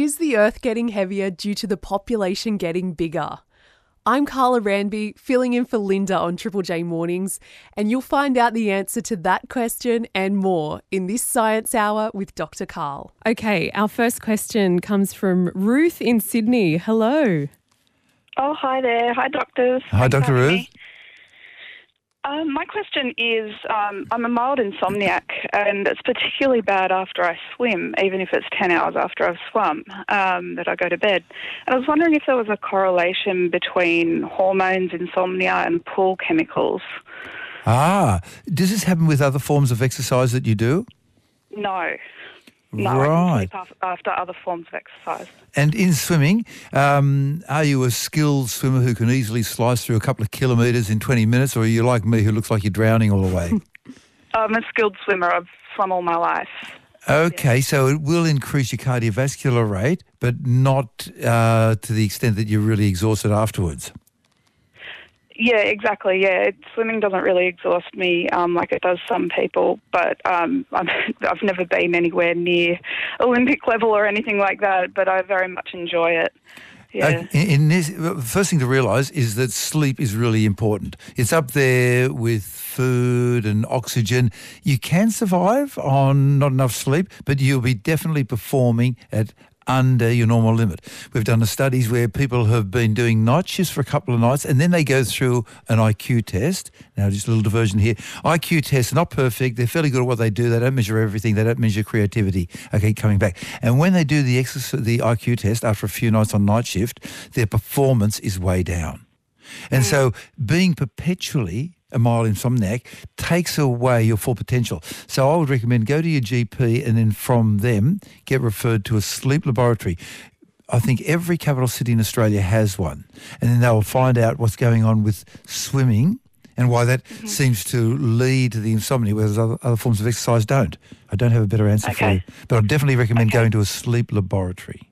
Is the Earth getting heavier due to the population getting bigger? I'm Carla Ranby, filling in for Linda on Triple J Mornings, and you'll find out the answer to that question and more in this Science Hour with Dr. Karl. Okay, our first question comes from Ruth in Sydney. Hello. Oh, hi there. Hi, doctors. Hi, Thanks Dr. Ruth. me. Um, my question is um, I'm a mild insomniac, and it's particularly bad after I swim, even if it's 10 hours after I've swum, um, that I go to bed. And I was wondering if there was a correlation between hormones, insomnia, and pool chemicals. Ah, does this happen with other forms of exercise that you do? No. No, Right. can sleep af- after other forms of exercise. And in swimming, um, are you a skilled swimmer who can easily slice through a couple of kilometres in 20 minutes, or are you like me who looks like you're drowning all the way? I'm a skilled swimmer. I've swum all my life. Okay, so it will increase your cardiovascular rate, but not uh, to the extent that you're really exhausted afterwards. Yeah, exactly. Yeah, swimming doesn't really exhaust me um, like it does some people, but um, I'm, I've never been anywhere near Olympic level or anything like that. But I very much enjoy it. Yeah. Uh, in, in this, the first thing to realise is that sleep is really important. It's up there with food and oxygen. You can survive on not enough sleep, but you'll be definitely performing at under your normal limit. We've done the studies where people have been doing night shifts for a couple of nights and then they go through an IQ test. Now, just a little diversion here. IQ tests are not perfect. They're fairly good at what they do. They don't measure everything. They don't measure creativity. Okay, coming back. And when they do the exercise, the IQ test after a few nights on night shift, their performance is way down. And mm. so being perpetually a mile mild insomniac takes away your full potential. So I would recommend go to your GP and then from them get referred to a sleep laboratory. I think every capital city in Australia has one. And then they'll find out what's going on with swimming and why that mm-hmm. seems to lead to the insomnia, whereas other, other forms of exercise don't. I don't have a better answer for you. But I'd definitely recommend going to a sleep laboratory.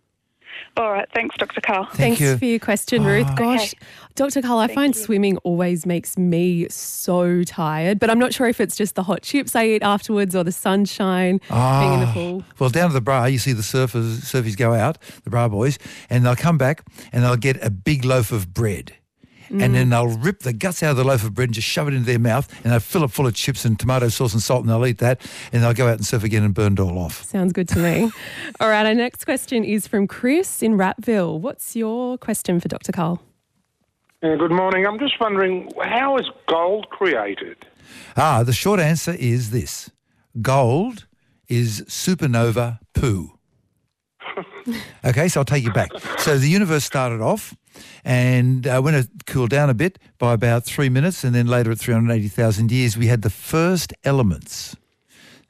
All right. Thanks, Dr. Karl. Thank Thanks you. for your question, Ruth. Gosh, Okay. Dr. Karl, I Thank find you. swimming always makes me so tired, but I'm not sure if it's just the hot chips I eat afterwards or the sunshine, being in the Ah. pool. Well, down to the bra, you see the surfers, surfies go out, the bra boys, and they'll come back and they'll get a big loaf of bread. And then they'll rip the guts out of the loaf of bread and just shove it into their mouth, and they'll fill it full of chips and tomato sauce and salt, and they'll eat that, and they'll go out and surf again and burn it all off. Sounds good to me. All right, our next question is from Chris in Ratville. What's your question for Dr. Karl? Yeah, good morning. I'm just wondering, how is gold created? Ah, the short answer is this gold is supernova poo. Okay, so I'll take you back. So the universe started off, and uh, when it cooled down a bit by about three minutes, and then later at 380,000 years, we had the first elements.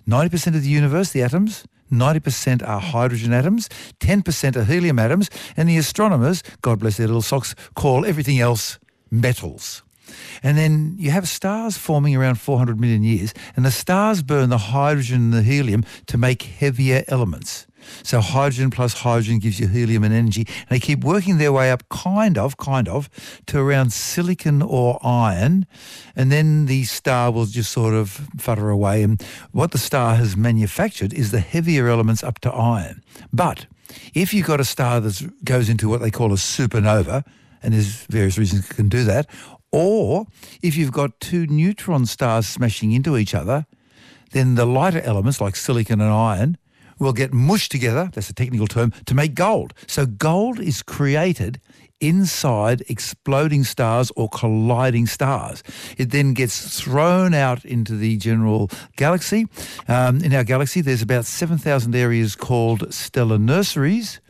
90% of the universe, the atoms, 90% are hydrogen atoms, 10% are helium atoms, and the astronomers, God bless their little socks, call everything else metals. And then you have stars forming around 400 million years, and the stars burn the hydrogen and the helium to make heavier elements. So hydrogen plus hydrogen gives you helium and energy, and they keep working their way up, kind of, kind of, to around silicon or iron, and then the star will just sort of futter away. And what the star has manufactured is the heavier elements up to iron. But if you've got a star that goes into what they call a supernova, and there's various reasons it can do that, or if you've got two neutron stars smashing into each other, then the lighter elements like silicon and iron will get mushed together, that's a technical term, to make gold. So gold is created inside exploding stars or colliding stars. It then gets thrown out into the general galaxy. Um, in our galaxy, there's about 7,000 areas called stellar nurseries,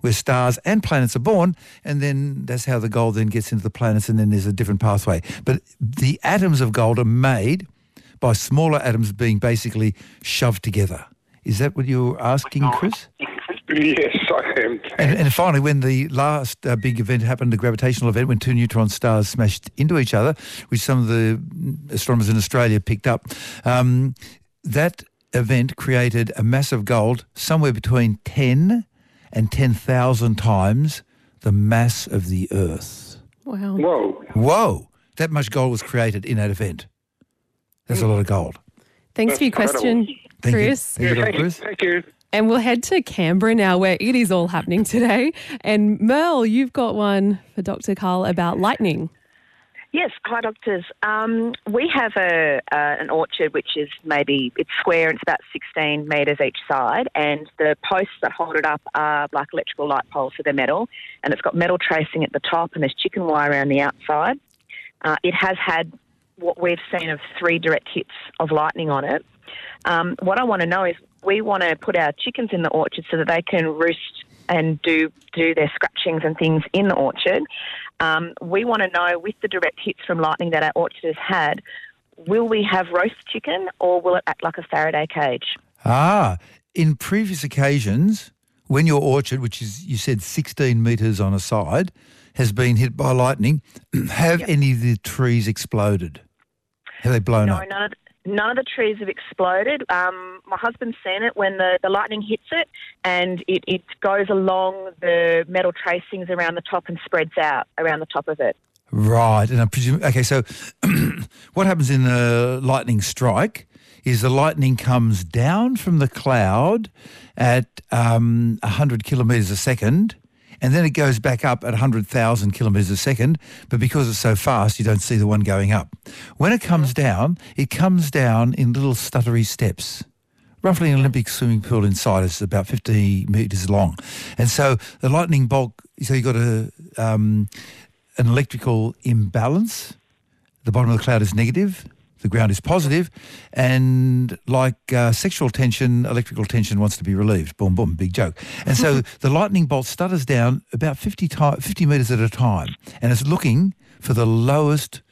where stars and planets are born, and then that's how the gold then gets into the planets, and then there's a different pathway. But the atoms of gold are made by smaller atoms being basically shoved together. Is that what you're asking, Chris? Yes, I am. And, and finally, when the last uh, big event happened, the gravitational event, when two neutron stars smashed into each other, which some of the astronomers in Australia picked up, um, that event created a mass of gold somewhere between 10 and 10,000 times the mass of the Earth. Wow. Whoa. Whoa! That much gold was created in that event. That's a lot of gold. Thanks for your That's question, Thank Chris. you. Thank you, thank. Chris. thank you. And we'll head to Canberra now, where it is all happening today. And Merle, you've got one for Dr. Karl about lightning. Yes, hi doctors. Um, we have a uh, an orchard which is maybe it's square and it's about 16 metres each side, and the posts that hold it up are like electrical light poles, so they're metal, and it's got metal tracing at the top, and there's chicken wire around the outside. Uh, it has had what we've seen of three direct hits of lightning on it. Um, what I want to know is we want to put our chickens in the orchard so that they can roost and do do their scratchings and things in the orchard. Um, we want to know with the direct hits from lightning that our orchard has had, will we have roast chicken or will it act like a Faraday cage? Ah, in previous occasions, when your orchard, which is you said 16 metres on a side, has been hit by lightning, have yep. any of the trees exploded? Have they blown no, up? No, none of, none of the trees have exploded. Um, my husband's seen it when the, the lightning hits it and it, it goes along the metal tracings around the top and spreads out around the top of it. Right. And I presume, okay, so what happens in a lightning strike is the lightning comes down from the cloud at um, 100 kilometres a second and then it goes back up at 100,000 kilometres a second, but because it's so fast, you don't see the one going up. When it comes down, it comes down in little stuttery steps. Roughly an Olympic swimming pool inside is about 50 metres long. And so the lightning bolt, so you've got a, um, an electrical imbalance. The bottom of the cloud is negative, the ground is positive, and like uh, sexual tension, electrical tension wants to be relieved. Boom, boom, big joke. And so the lightning bolt stutters down about 50, 50 metres at a time, and it's looking for the lowest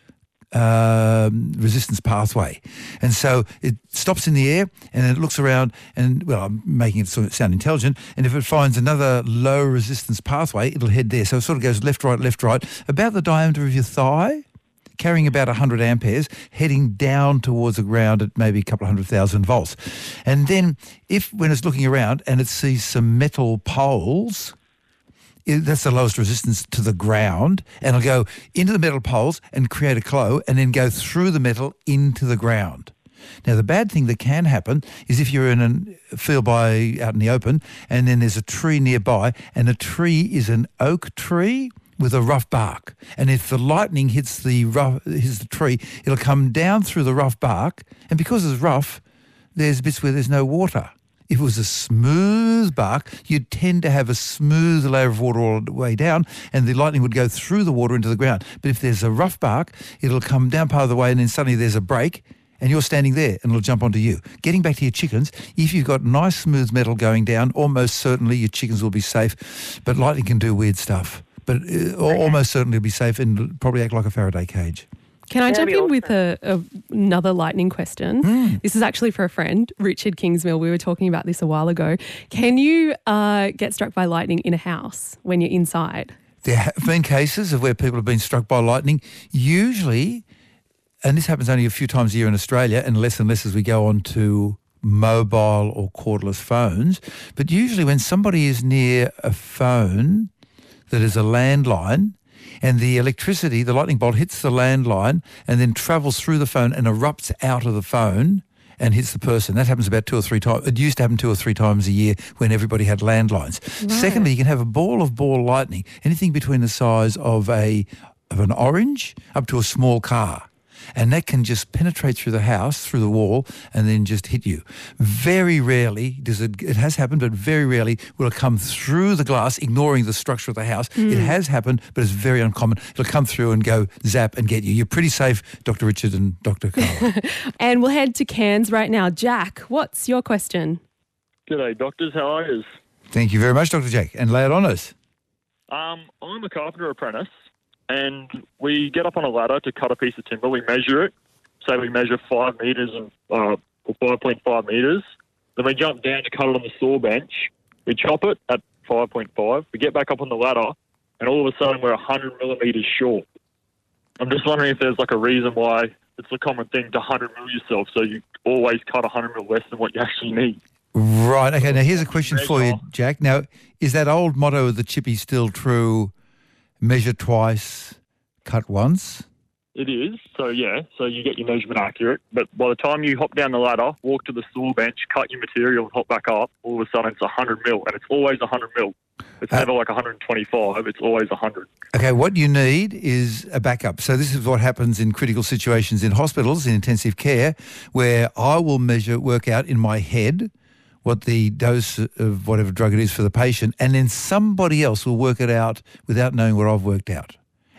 um, resistance pathway. And so it stops in the air and it looks around and, well, I'm making it sound intelligent. And if it finds another low resistance pathway, it'll head there. So it sort of goes left, right, left, right, about the diameter of your thigh carrying about 100 amperes, heading down towards the ground at maybe a couple of hundred thousand volts. And then if, when it's looking around and it sees some metal poles, that's the lowest resistance to the ground, and it'll go into the metal poles and create a glow, and then go through the metal into the ground. Now, the bad thing that can happen is if you're in a field by out in the open, and then there's a tree nearby, and the tree is an oak tree, with a rough bark. And if the lightning hits the rough, hits the tree, it'll come down through the rough bark. And because it's rough, there's bits where there's no water. If it was a smooth bark, you'd tend to have a smooth layer of water all the way down, and the lightning would go through the water into the ground. But if there's a rough bark, it'll come down part of the way, and then suddenly there's a break, and you're standing there, and it'll jump onto you. Getting back to your chickens, if you've got nice smooth metal going down, almost certainly your chickens will be safe. But lightning can do weird stuff but uh, almost certainly be safe and probably act like a Faraday cage. Can I jump in awesome. with a, a, another lightning question? Mm. This is actually for a friend, Richard Kingsmill. We were talking about this a while ago. Can you uh, get struck by lightning in a house when you're inside? There have been cases of where people have been struck by lightning. Usually, and this happens only a few times a year in Australia, and less and less as we go on to mobile or cordless phones. But usually, when somebody is near a phone that is a landline and the electricity, the lightning bolt hits the landline and then travels through the phone and erupts out of the phone and hits the person. That happens about two or three times. It used to happen two or three times a year when everybody had landlines. Right. Secondly, you can have a ball of ball lightning, anything between the size of a of an orange up to a small car and that can just penetrate through the house, through the wall, and then just hit you. Very rarely does it, it has happened, but very rarely will it come through the glass, ignoring the structure of the house. Mm. It has happened, but it's very uncommon. It'll come through and go zap and get you. You're pretty safe, Dr. Richard and Dr. Karl. and we'll head to Cairns right now. Jack, what's your question? G'day, doctors. How are you? Thank you very much, Dr. Jack. And lay it on us. Um, I'm a carpenter apprentice and we get up on a ladder to cut a piece of timber. We measure it. Say we measure five meters and uh, or 5.5 meters. Then we jump down to cut it on the saw bench. We chop it at 5.5. We get back up on the ladder, and all of a sudden we're 100 millimeters short. I'm just wondering if there's like a reason why it's a common thing to 100 mil yourself, so you always cut 100 mil less than what you actually need. Right. Okay. Now here's a question for you, Jack. Now, is that old motto of the chippy still true? Measure twice, cut once? it is. So yeah, so you get your measurement accurate. But by the time you hop down the ladder, walk to the saw bench, cut your material, and hop back up, all of a sudden it's 100 mil, and it's always 100 mil. It's Uh, never like 125. It's always 100. Okay, what you need is a backup. So this is what happens in critical situations in hospitals, in intensive care, where I will measure, work out in my head what the dose of whatever drug it is for the patient, and then somebody else will work it out without knowing what I've worked out.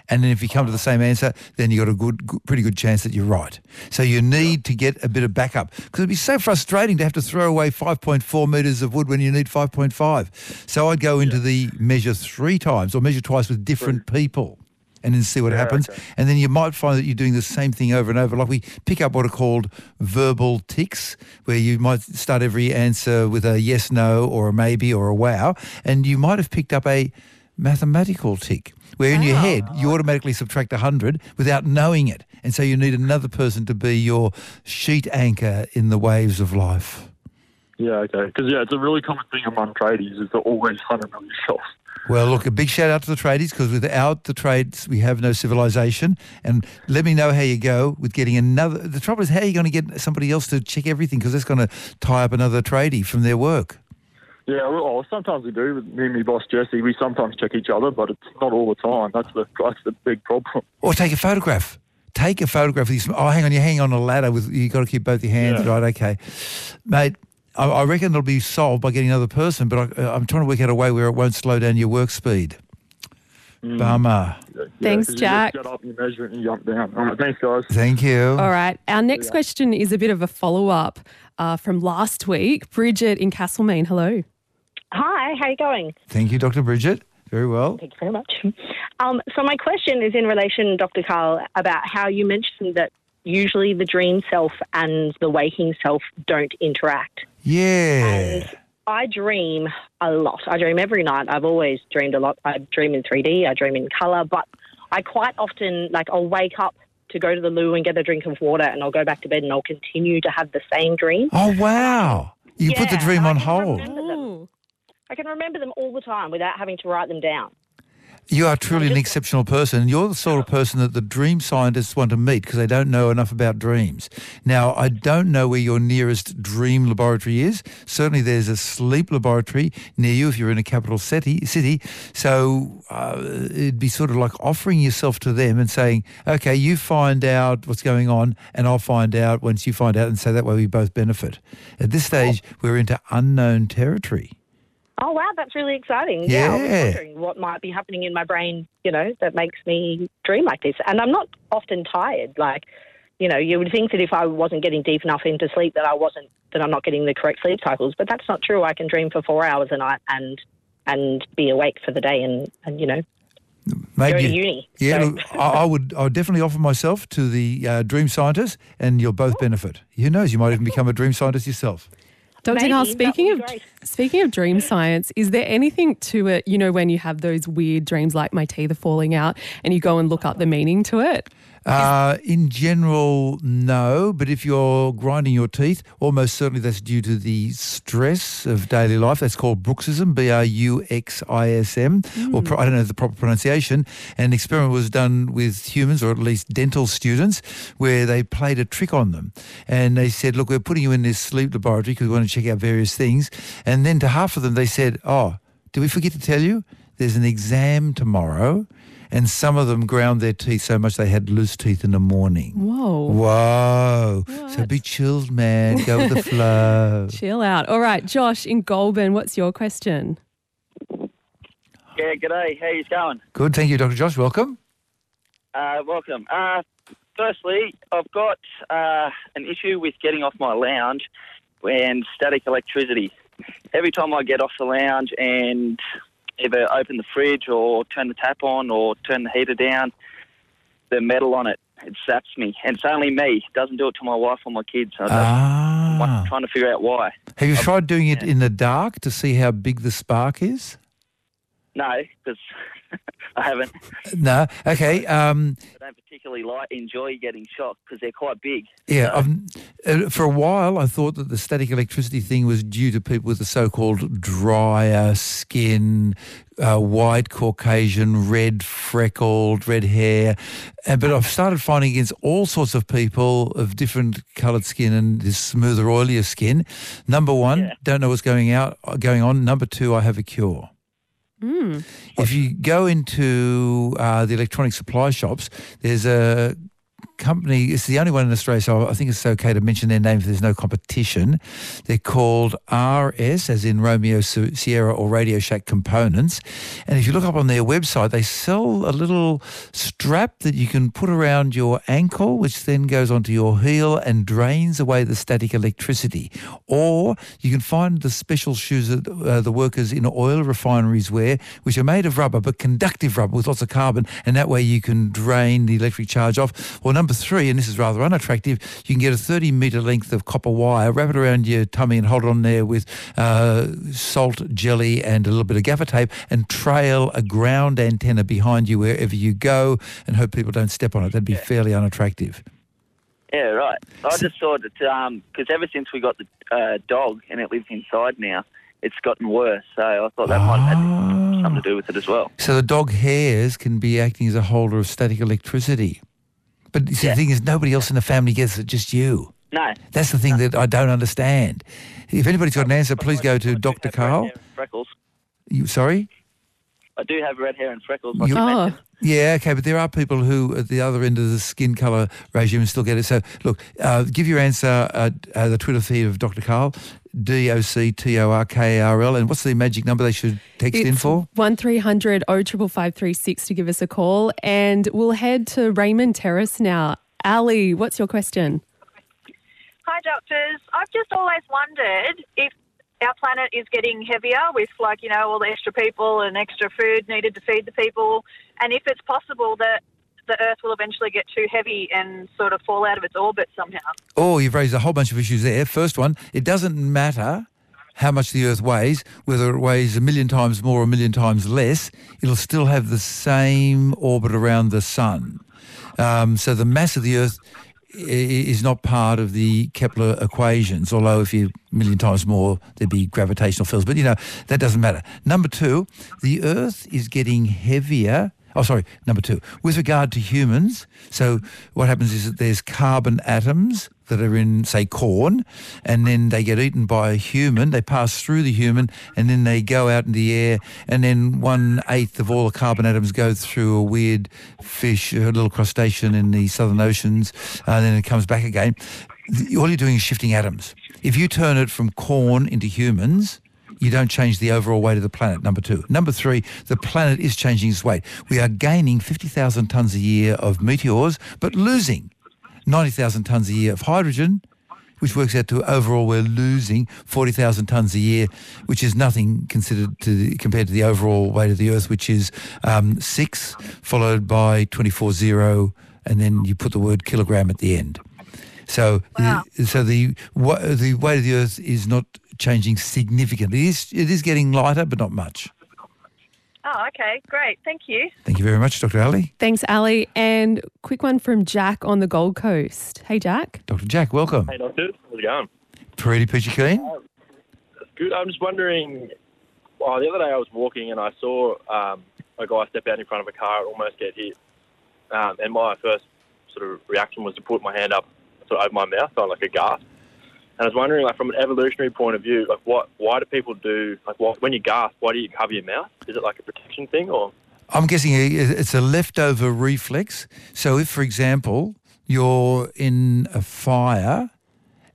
And then if you come to the same answer, then you've got a good, pretty good chance that you're right. So you need to get a bit of backup because it'd be so frustrating to have to throw away 5.4 metres of wood when you need 5.5. So I'd go into the measure three times or measure twice with different people and then see what happens. And then you might find that you're doing the same thing over and over. Like we pick up what are called verbal ticks, where you might start every answer with a yes, no, or a maybe, or a wow. And you might have picked up a mathematical tick, where in your head you oh. automatically subtract 100 without knowing it. And so you need another person to be your sheet anchor in the waves of life. Yeah, okay. Because yeah, it's a really common thing among tradies is to always 100 mil yourself. Well, look, a big shout out to the tradies because without the trades, we have no civilization. And let me know how you go with getting another. The trouble is, how are you going to get somebody else to check everything? Because that's going to tie up another tradie from their work. Yeah, well, oh, sometimes we do. With me and my boss Jesse, we sometimes check each other, but it's not all the time. That's the that's the big problem. Or take a photograph. Take a photograph of these. Oh, hang on, you're hanging on a ladder with. You got to keep both your hands Yeah. right. Okay, mate. I, I reckon it'll be solved by getting another person, but I, I'm trying to work out a way where it won't slow down your work speed. Bummer. Yeah, Thanks, 'cause you Jack. just get up, you measure it, and you jump down. All right, thanks, guys. Thank you. All right. Our next question is a bit of a follow up uh, from last week. Bridget in Castlemaine. Hello. Hi, how you going? Thank you, Dr. Bridget. Very well. Thank you very much. Um, so my question is in relation, Dr. Karl, about how you mentioned that usually the dream self and the waking self don't interact. Yeah. I dream a lot. I dream every night. I've always dreamed a lot. I dream in 3D. I dream in color, but I quite often like I'll wake up to go to the loo and get a drink of water, and I'll go back to bed and I'll continue to have the same dream. Oh, wow. You put the dream on hold. I can remember them all the time without having to write them down. You are truly an exceptional person. You're the sort of person that the dream scientists want to meet because they don't know enough about dreams. Now, I don't know where your nearest dream laboratory is. Certainly, there's a sleep laboratory near you if you're in a capital city. city. So uh, it'd be sort of like offering yourself to them and saying, okay, you find out what's going on and I'll find out once you find out. And so that way we both benefit. At this stage, we're into unknown territory. Oh wow, that's really exciting. Yeah. I was Yeah. wondering what might be happening in my brain, you know, that makes me dream like this. And I'm not often tired. Like, you know, you would think that if I wasn't getting deep enough into sleep that I wasn't that I'm not getting the correct sleep cycles, but that's not true. I can dream for four hours a night and and be awake for the day and, and you know, Maybe you- uni. Yeah, So- look, I, I would. I would definitely offer myself to the uh, dream scientist, and you'll both benefit. Who knows? You might even become a dream scientist yourself. Dr. Maybe, Karl, speaking of speaking of dream science, is there anything to it? You know, when you have those weird dreams, like my teeth are falling out, and you go and look up the meaning to it. Uh, in general, no. But if you're grinding your teeth, almost certainly that's due to the stress of daily life. That's called bruxism, B-R-U-X-I-S-M, or I don't know the proper pronunciation. An experiment was done with humans, or at least dental students, where they played a trick on them. And they said, look, we're putting you in this sleep laboratory because we want to check out various things. And then to half of them, they said, oh, did we forget to tell you? There's an exam tomorrow. And some of them ground their teeth so much they had loose teeth in the morning. Whoa. Whoa. So be chilled, man. Go with the flow. Chill out. All right, Josh in Goulburn, what's your question? Yeah, g'day. How you going? Good. Thank you, Dr. Josh. Welcome. Uh, welcome. Uh, firstly, I've got uh, an issue with getting off my lounge and static electricity. Every time I get off the lounge and either open the fridge or turn the tap on or turn the heater down, the metal on it, it saps me. And it's only me. It doesn't do it to my wife or my kids. I Ah. I'm trying to figure out why. Have you tried doing it in the dark to see how big the spark is? No, because I haven't. No. Okay. Um, I don't particularly like enjoy getting shocked because they're quite big. yeah. So- uh, for a while, I thought that the static electricity thing was due to people with the so-called drier skin, uh, white Caucasian, red freckled, red hair. Uh, but I've started finding against all sorts of people of different coloured skin and this smoother, oilier skin. Number one, Yeah. don't know what's going out, going on. Number two, I have a cure. Mm. If you go into uh, the electronic supply shops, there's a company, it's the only one in Australia, so I think it's okay to mention their name if there's no competition. They're called RS, as in Romeo Sierra or Radio Shack Components. And if you look up on their website, they sell a little strap that you can put around your ankle, which then goes onto your heel and drains away the static electricity. Or you can find the special shoes that uh, the workers in oil refineries wear, which are made of rubber, but conductive rubber with lots of carbon, and that way you can drain the electric charge off. Or number three, and this is rather unattractive, you can get a 30 metre length of copper wire, wrap it around your tummy and hold it on there with uh, salt, jelly, and a little bit of gaffer tape, and trail a ground antenna behind you wherever you go, and hope people don't step on it. That'd be fairly unattractive. Yeah, right. I just thought that because ever since we got the uh, dog and it lives inside now, it's gotten worse. So I thought that might have had something to do with it as well. So the dog hairs can be acting as a holder of static electricity. But see, the thing is, nobody else in the family gets it, just you. No. That's the thing that I don't understand. If anybody's got an answer, please go to Dr. Karl. Freckles. You, sorry? I do have red hair and freckles. Like You- you Oh. Yeah, okay, but there are people who, at the other end of the skin colour regime, still get it. So, look, uh, give your answer at uh, the Twitter feed of Dr. Karl, D-O-C-T-O-R-K-A-R-L. And what's the magic number they should text in It's for? 1300 05536 to give us a call. And we'll head to Raymond Terrace now. Ali, what's your question? Hi, doctors. I've just always wondered if our planet is getting heavier with, like, you know, all the extra people and extra food needed to feed the people, and if it's possible that the Earth will eventually get too heavy and sort of fall out of its orbit somehow. Oh, you've raised a whole bunch of issues there. First one, it doesn't matter how much the Earth weighs, whether it weighs a million times more or a million times less, it'll still have the same orbit around the Sun. Um, so the mass of the Earth is not part of the Kepler equations, although if you a million times more, there'd be gravitational fields. But, you know, that doesn't matter. Number two, the Earth is getting heavier Oh, sorry, number two. With regard to humans, so what happens is that there's carbon atoms that are in, say, corn, and then they get eaten by a human. They pass through the human, and then they go out in the air, and then one eighth of all the carbon atoms go through a weird fish, a little crustacean in the southern oceans, uh, and then it comes back again. All you're doing is shifting atoms. If you turn it from corn into humans, you don't change the overall weight of the planet, number two. Number three, the planet is changing its weight. We are gaining 50,000 tonnes a year of meteors, but losing 90,000 tonnes a year of hydrogen, which works out to overall we're losing 40,000 tonnes a year, which is nothing considered to the, compared to the overall weight of the Earth, which is um, six, followed by 24-0, and then you put the word kilogram at the end. So, the, so the the weight of the Earth is not changing significantly. It is, it is getting lighter, but not much. Oh, okay, great. Thank you. Thank you very much, Dr. Ali. Thanks, Ali. And quick one from Jack on the Gold Coast. Hey, Jack. Dr. Jack, welcome. Hey, doctor. How's it going? Pretty peachy keen. Good. I'm just wondering. Oh, the other day I was walking and I saw um, a guy step out in front of a car and almost get hit. Um, and my first sort of reaction was to put my hand up, sort of over my mouth, kind of like a gasp. And I was wondering, like from an evolutionary point of view, like what, why do people do, like what, when you gasp, why do you cover your mouth? Is it like a protection thing, or? I'm guessing it's a leftover reflex. So if, for example, you're in a fire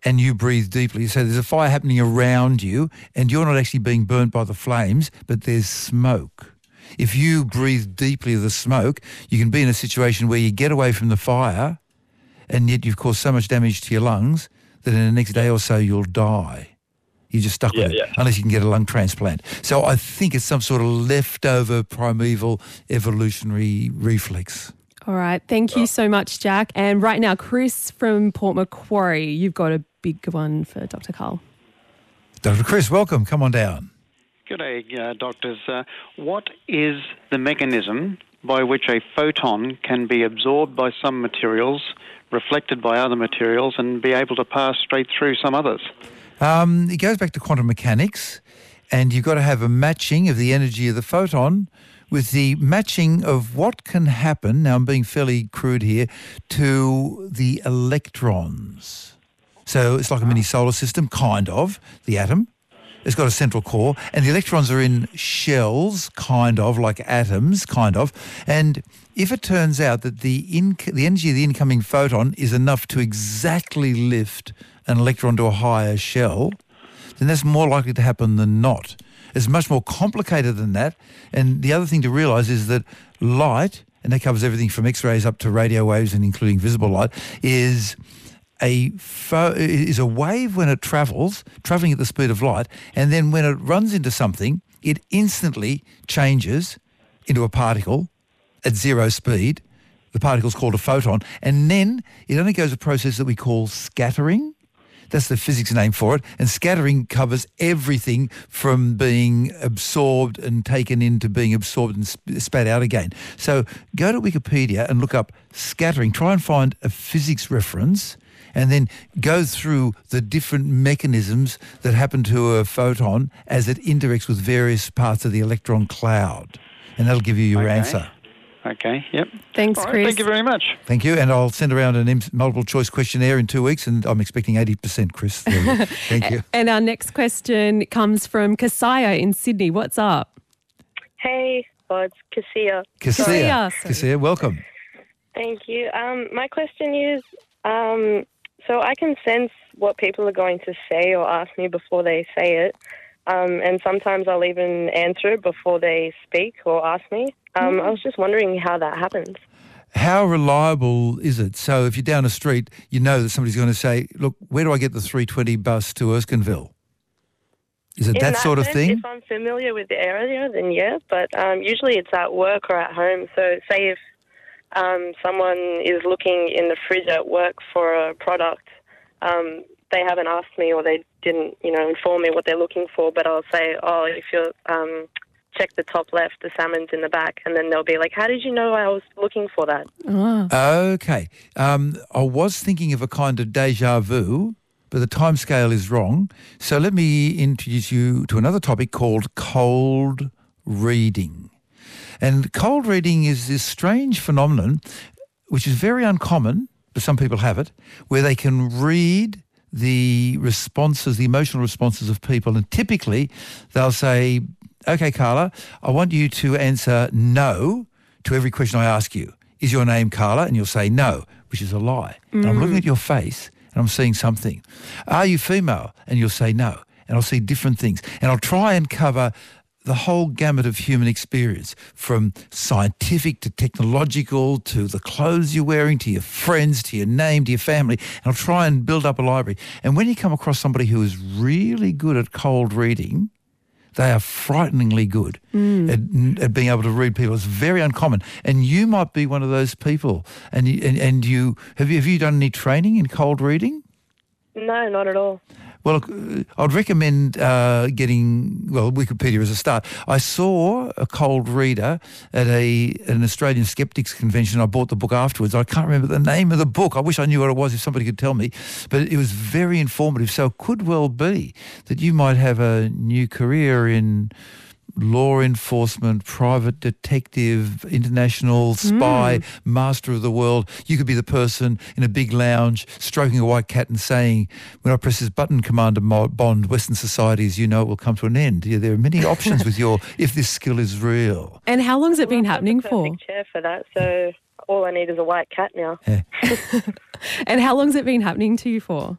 and you breathe deeply, so there's a fire happening around you and you're not actually being burnt by the flames, but there's smoke. If you breathe deeply the smoke, you can be in a situation where you get away from the fire and yet you've caused so much damage to your lungs that in the next day or so you'll die. You're just stuck Yeah, with it, yeah. unless you can get a lung transplant. So I think it's some sort of leftover primeval evolutionary reflex. All right. Thank you so much, Jack. And right now, Chris from Port Macquarie, you've got a big one for Dr. Karl. Dr. Chris, welcome. Come on down. Good day, uh, doctors. Uh, what is the mechanism by which a photon can be absorbed by some materials, reflected by other materials, and be able to pass straight through some others? Um, it goes back to quantum mechanics, and you've got to have a matching of the energy of the photon with the matching of what can happen, now I'm being fairly crude here, to the electrons. So it's like a mini solar system, kind of, the atom. It's got a central core, and the electrons are in shells, kind of, like atoms, kind of. And if it turns out that the, the energy of the incoming photon is enough to exactly lift an electron to a higher shell, then that's more likely to happen than not. It's much more complicated than that. And the other thing to realise is that light, and that covers everything from X-rays up to radio waves and including visible light, is a is a wave when it travels, travelling at the speed of light, and then when it runs into something, it instantly changes into a particle at zero speed. The particle is called a photon, and then it undergoes a process that we call scattering, that's the physics name for it. And scattering covers everything from being absorbed and taken into being absorbed and spat out again. So go to Wikipedia and look up scattering. Try and find a physics reference and then go through the different mechanisms that happen to a photon as it interacts with various parts of the electron cloud. And that'll give you your okay. answer. Okay, yep. Thanks, right, Chris. Thank you very much. Thank you. And I'll send around a multiple choice questionnaire in two weeks, and I'm expecting 80%, Chris. Thank you. and our next question comes from Kasaya in Sydney. What's up? Hey, oh, it's Cassia. Cassia. Cassia, welcome. Thank you. Um, my question is um, so I can sense what people are going to say or ask me before they say it. Um, and sometimes I'll even answer it before they speak or ask me. Um, I was just wondering how that happens. How reliable is it? So if you're down a street, you know that somebody's going to say, look, where do I get the 320 bus to Erskineville? Is it In that, sort of thing? If I'm familiar with the area, then yeah. But um, usually it's at work or at home. So say if um, someone is looking in the fridge at work for a product, um, they haven't asked me or they didn't, you know, inform me what they're looking for. But I'll say, oh, if you're um, check the top left, the salmon's in the back, and then they'll be like, "How did you know I was looking for that?" Okay, um, I was thinking of a kind of deja vu, but the time scale is wrong. So let me introduce you to another topic called cold reading. And cold reading is this strange phenomenon, which is very uncommon, but some people have it, where they can read the responses, the emotional responses of people. And typically they'll say, okay, Carla, I want you to answer no to every question I ask you. Is your name Carla? And you'll say no, which is a lie. And I'm looking at your face and I'm seeing something. Are you female? And you'll say no. And I'll see different things. And I'll try and cover the whole gamut of human experience, from scientific to technological to the clothes you're wearing to your friends to your name to your family. And I'll try and build up a library. And when you come across somebody who is really good at cold reading, they are frighteningly good mm. at, at being able to read people. It's very uncommon, and you might be one of those people. And you, and, and you have you have you done any training in cold reading? No, not at all. Well, look, uh, I'd recommend uh, getting, well, Wikipedia as a start. I saw a cold reader at a an Australian Skeptics Convention. I bought the book afterwards. I can't remember the name of the book. I wish I knew what it was if somebody could tell me. But it was very informative. So it could well be that you might have a new career in law enforcement, private detective, international spy, Mm. master of the world. You could be the person in a big lounge stroking a white cat and saying, when I press this button, Commander Mo- Bond, Western society, as you know, it will come to an end. Yeah, there are many options with your, if this skill is real. And how long has it been Well, I've happening the for? perfect chair for that. So all I need is a white cat now. And how long has it been happening to you for?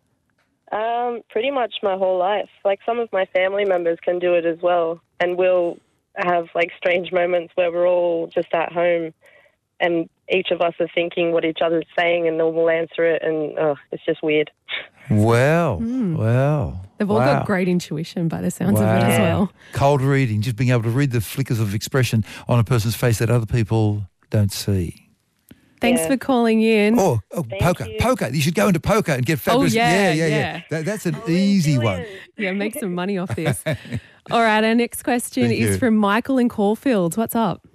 Um, pretty much my whole life. Like some of my family members can do it as well, and we'll have like strange moments where we're all just at home, and each of us are thinking what each other's saying, and then we'll answer it, and oh, it's just weird. Well, Hmm. well. They've all wow. got great intuition by the sounds of it as well. Cold reading, just being able to read the flickers of expression on a person's face that other people don't see. Thanks Yeah. for calling in. Oh, oh poker, you. poker. You should go into poker and get fabulous. yeah, yeah, yeah, yeah. That, that's an easy one. Yeah, make some money off this. All right, our next question Thank is you. from Michael in Caulfield. What's up?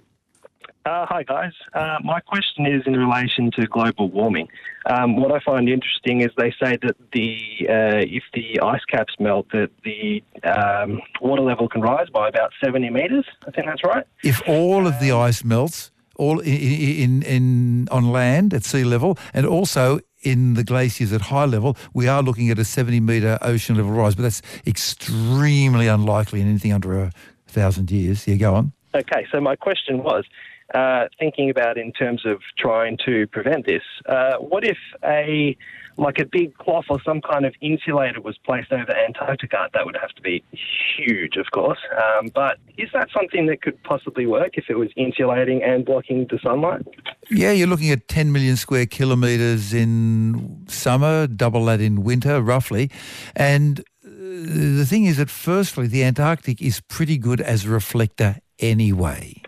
Uh, hi, guys. Uh, my question is in relation to global warming. Um, what I find interesting is they say that the uh, if the ice caps melt, that the um, water level can rise by about 70 metres. I think that's right. If all of the ice melts, all i- i- in, in on land at sea level, and also in the glaciers at high level, we are looking at a 70 metre ocean level rise, but that's extremely unlikely in anything under a thousand years. Yeah, go on. Okay, so my question was uh, thinking about in terms of trying to prevent this. Uh, what if a like a big cloth or some kind of insulator was placed over Antarctica? That would have to be huge, of course. Um, but is that something that could possibly work if it was insulating and blocking the sunlight? Yeah, you're looking at 10 million square kilometres in summer, double that in winter, roughly. And uh, the thing is that, firstly, the Antarctic is pretty good as a reflector anyway.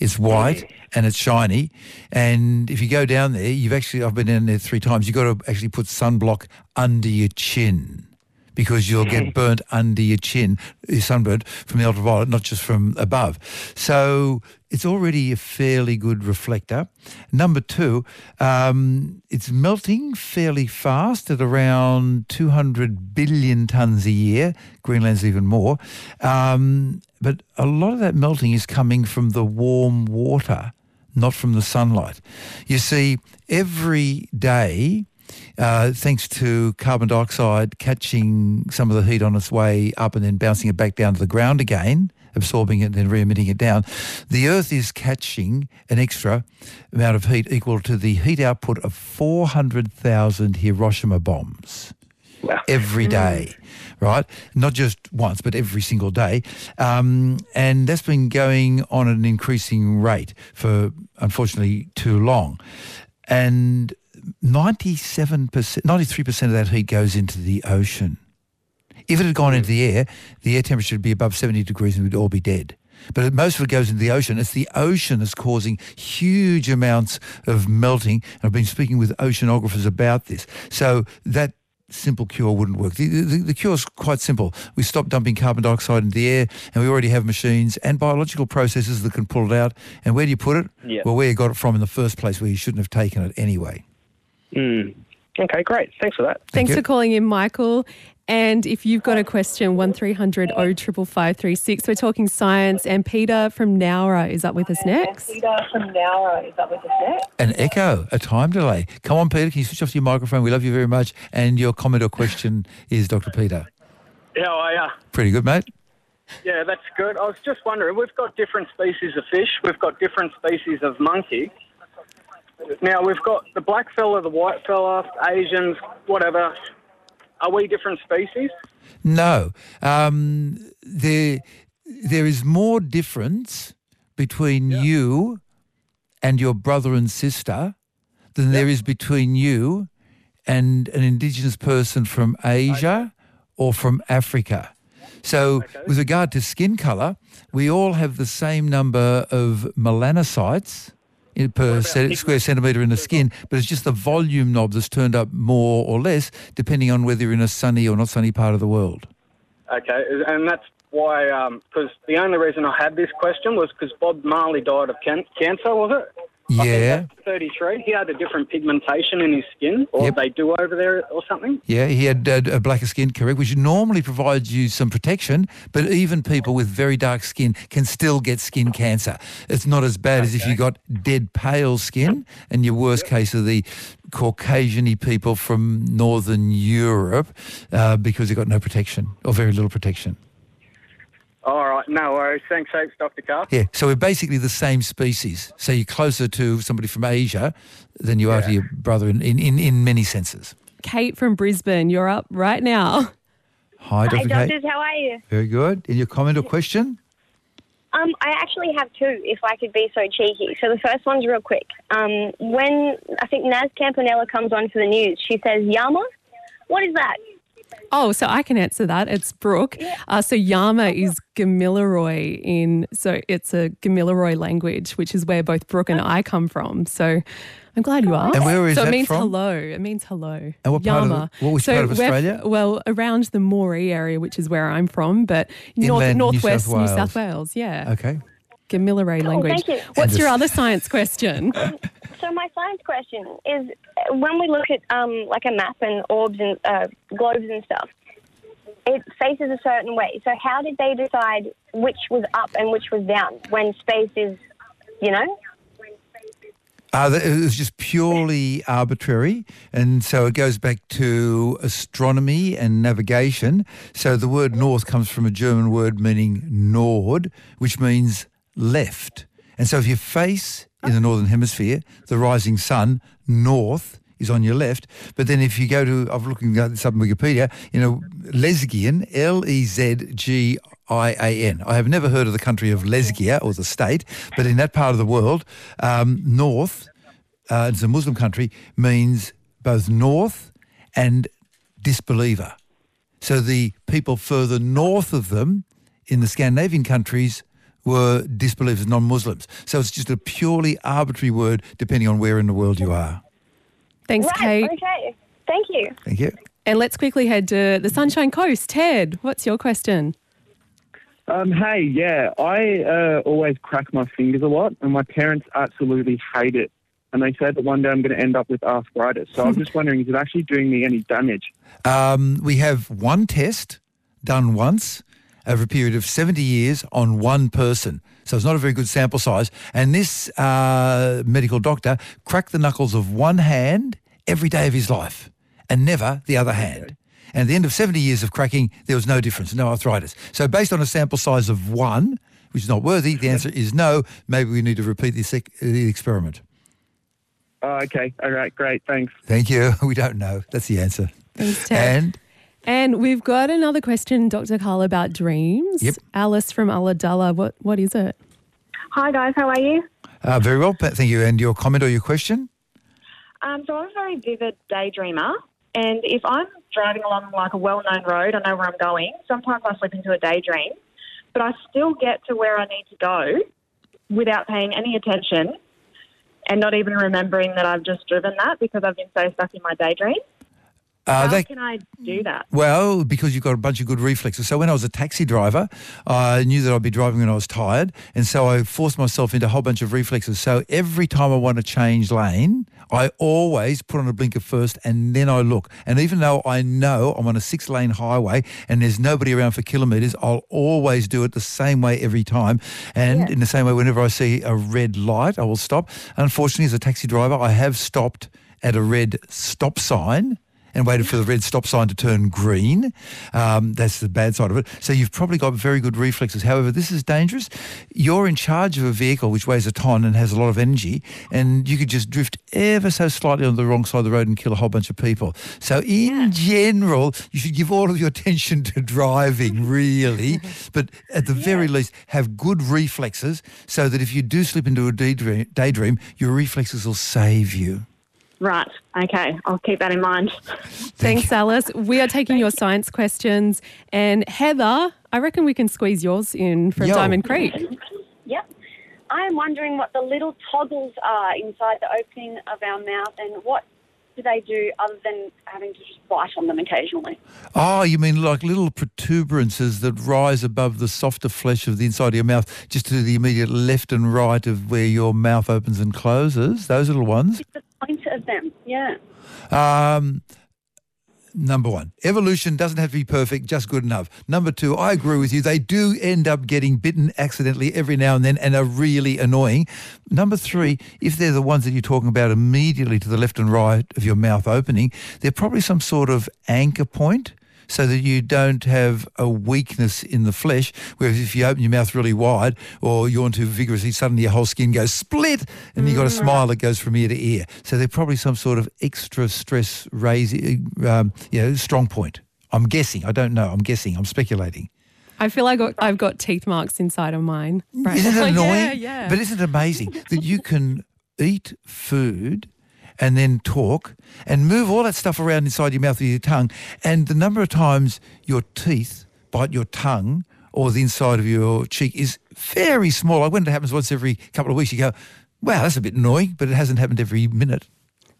It's white and it's shiny. And if you go down there, you've actually, I've been down there three times, you've got to actually put sunblock under your chin because you'll get burnt under your chin, sunburnt from the ultraviolet, not just from above. So it's already a fairly good reflector. Number two, um, it's melting fairly fast at around 200 billion tonnes a year. Greenland's even more. Um, but a lot of that melting is coming from the warm water, not from the sunlight. You see, every day, uh, thanks to carbon dioxide catching some of the heat on its way up and then bouncing it back down to the ground again, absorbing it and then re-emitting it down, the Earth is catching an extra amount of heat equal to the heat output of 400,000 Hiroshima bombs every day, right? Not just once, but every single day. Um, and that's been going on at an increasing rate for, unfortunately, too long. And 97%, 93% of that heat goes into the ocean. If it had gone into the air, the air temperature would be above 70 degrees and we'd all be dead. But most of it goes into the ocean. It's the ocean that's causing huge amounts of melting. And I've been speaking with oceanographers about this. So that simple cure wouldn't work. The, the, the cure is quite simple. We stop dumping carbon dioxide into the air, and we already have machines and biological processes that can pull it out. And where do you put it? Yeah. Well, where you got it from in the first place, where you shouldn't have taken it anyway. Mm. Okay, great. Thanks for that. Thanks for calling in, Michael. And if you've got a question, 1300 055536. We're talking science. And Peter from Nowra is up with us next. Peter from Nowra is up with us next. An echo, a time delay. Come on, Peter, can you switch off your microphone? We love you very much. And your comment or question is Dr. Peter. How are you? Pretty good, mate. Yeah, that's good. I was just wondering, we've got different species of fish, we've got different species of monkey. Now, we've got the black fella, the white fella, Asians, whatever. Are we different species? No. Um, there, there is more difference between you and your brother and sister than there is between you and an indigenous person from Asia or from Africa. So, with regard to skin color, we all have the same number of melanocytes per square centimeter in the skin, but it's just the volume knob that's turned up more or less, depending on whether you're in a sunny or not sunny part of the world. Okay, and that's why, um, because the only reason I had this question was because Bob Marley died of can- cancer, was it? Yeah. 33. He had a different pigmentation in his skin, or Yep. they do over there or something. Yeah, he had uh, a blacker skin, correct, which normally provides you some protection, but even people with very dark skin can still get skin cancer. It's not as bad as if you got dead pale skin, and your worst case are the Caucasian people from Northern Europe uh, because they've got no protection or very little protection. All right, no worries. Thanks, heaps, Dr. Carr. Yeah, so we're basically the same species. So you're closer to somebody from Asia than you are to your brother in, in, in, in many senses. Kate from Brisbane, you're up right now. Hi, Dr. Hi, Kate. doctors. How are you? Very good. And your comment or question? Um, I actually have two, if I could be so cheeky. So the first one's real quick. Um, when I think Naz Campanella comes on for the news, she says Yama. What is that? Oh, so I can answer that. It's Brooke. Uh, so Yama is Gamilaroi in, so it's a Gamilaroi language, which is where both Brooke and I come from. So I'm glad you asked. And where is so that it means from? hello. It means hello. And what part of the- Yama. what which so part of Australia? well, around the Moree area, which is where I'm from, but north, Inland New northwest South New South Wales. Yeah. Okay. Gamilaroi language. thank you. What's And your other science question? So my science question is, when we look at um, like a map and orbs and uh, globes and stuff, it faces a certain way. So how did they decide which was up and which was down when space is, you know? Uh, it was just purely arbitrary, and so it goes back to astronomy and navigation. So the word north comes from a German word meaning nord, which means left. And so if you face in the northern hemisphere, the rising sun north is on your left. But then if you go to, I'm looking at this up on Wikipedia, you know, Lezgian, L-E-Z-G-I-A-N. I have never heard of the country of Lezgia or the state, but in that part of the world, um, north, uh, it's a Muslim country, means both north and disbeliever. So the people further north of them in the Scandinavian countries were disbelievers, non-Muslims. So it's just a purely arbitrary word depending on where in the world you are. Thanks, right, Kate. okay. Thank you. Thank you. And let's quickly head to the Sunshine Coast. Ted, what's your question? Um, hey, yeah, I uh, always crack my fingers a lot, and my parents absolutely hate it. And they say that one day I'm going to end up with arthritis. So I'm just wondering, is it actually doing me any damage? Um, we have one test done once over a period of 70 years on one person. So it's not a very good sample size. And this uh, medical doctor cracked the knuckles of one hand every day of his life and never the other hand. And at the end of 70 years of cracking, there was no difference, no arthritis. So based on a sample size of one, which is not worthy, the answer is no. Maybe we need to repeat this ec- the experiment. Oh, okay. All right, great. Thanks. Thank you. We don't know. That's the answer. Thanks, Ted. And And we've got another question, Dr. Karl, about dreams. Yep. Alice from Ulladulla, what, what is it? Hi guys, how are you? uh, very well, Pat, thank you. And your comment or your question? Um, so I'm a very vivid daydreamer, and if I'm driving along like a well-known road, I know where I'm going. Sometimes I slip into a daydream, but I still get to where I need to go without paying any attention, and not even remembering that I've just driven that because I've been so stuck in my daydream. Uh, How they- can I do that? Well, because you've got a bunch of good reflexes. So when I was a taxi driver, I knew that I'd be driving when I was tired, and so I forced myself into a whole bunch of reflexes. So every time I want to change lane, I always put on a blinker first, and then I look. And even though I know I'm on a six-lane highway and there's nobody around for kilometres, I'll always do it the same way every time. And in the same way, whenever I see a red light, I will stop. Unfortunately, as a taxi driver, I have stopped at a red stop sign and waited for the red stop sign to turn green. Um, that's the bad side of it. So you've probably got very good reflexes. However, this is dangerous. You're in charge of a vehicle which weighs a ton and has a lot of energy, and you could just drift ever so slightly on the wrong side of the road and kill a whole bunch of people. So in general, you should give all of your attention to driving, really. but at the very least, have good reflexes so that if you do slip into a daydream, daydream your reflexes will save you. Right. Okay. I'll keep that in mind. Thanks, Alice. We are taking your science questions. And Heather, I reckon we can squeeze yours in from Yo. Diamond Creek. Yep. I am wondering what the little toggles are inside the opening of our mouth and what do they do other than having to just bite on them occasionally? Oh, you mean like little protuberances that rise above the softer flesh of the inside of your mouth, just to the immediate left and right of where your mouth opens and closes? Those little ones. The point of them, yeah. Um, number one, evolution doesn't have to be perfect, just good enough. Number two, I agree with you. They do end up getting bitten accidentally every now and then and are really annoying. Number three, if they're the ones that you're talking about immediately to the left and right of your mouth opening, they're probably some sort of anchor point so that you don't have a weakness in the flesh. Whereas if you open your mouth really wide or yawn too vigorously, suddenly your whole skin goes split and you've got a smile that goes from ear to ear. So they're probably some sort of extra stress raising, um, you know, strong point. I'm guessing. I don't know. I'm guessing. I'm speculating. I feel like I've got- I've got teeth marks inside of mine. Right Isn't it annoying? Yeah, yeah. But isn't it amazing that you can eat food and then talk and move all that stuff around inside your mouth with your tongue. And the number of times your teeth bite your tongue or the inside of your cheek is very small. Like when it happens once every couple of weeks, you go, wow, that's a bit annoying, but it hasn't happened every minute.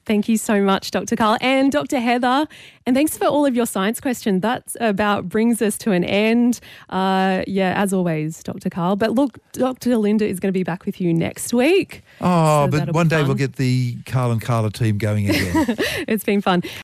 Thank you so much, Dr. Karl and Dr. Heather. And thanks for all of your science questions. That about brings us to an end. Uh, yeah, as always, Dr. Karl. But look, Dr. Linda is going to be back with you next week. Oh, So but one day fun. we'll get the Karl and Carla team going again. it's been fun.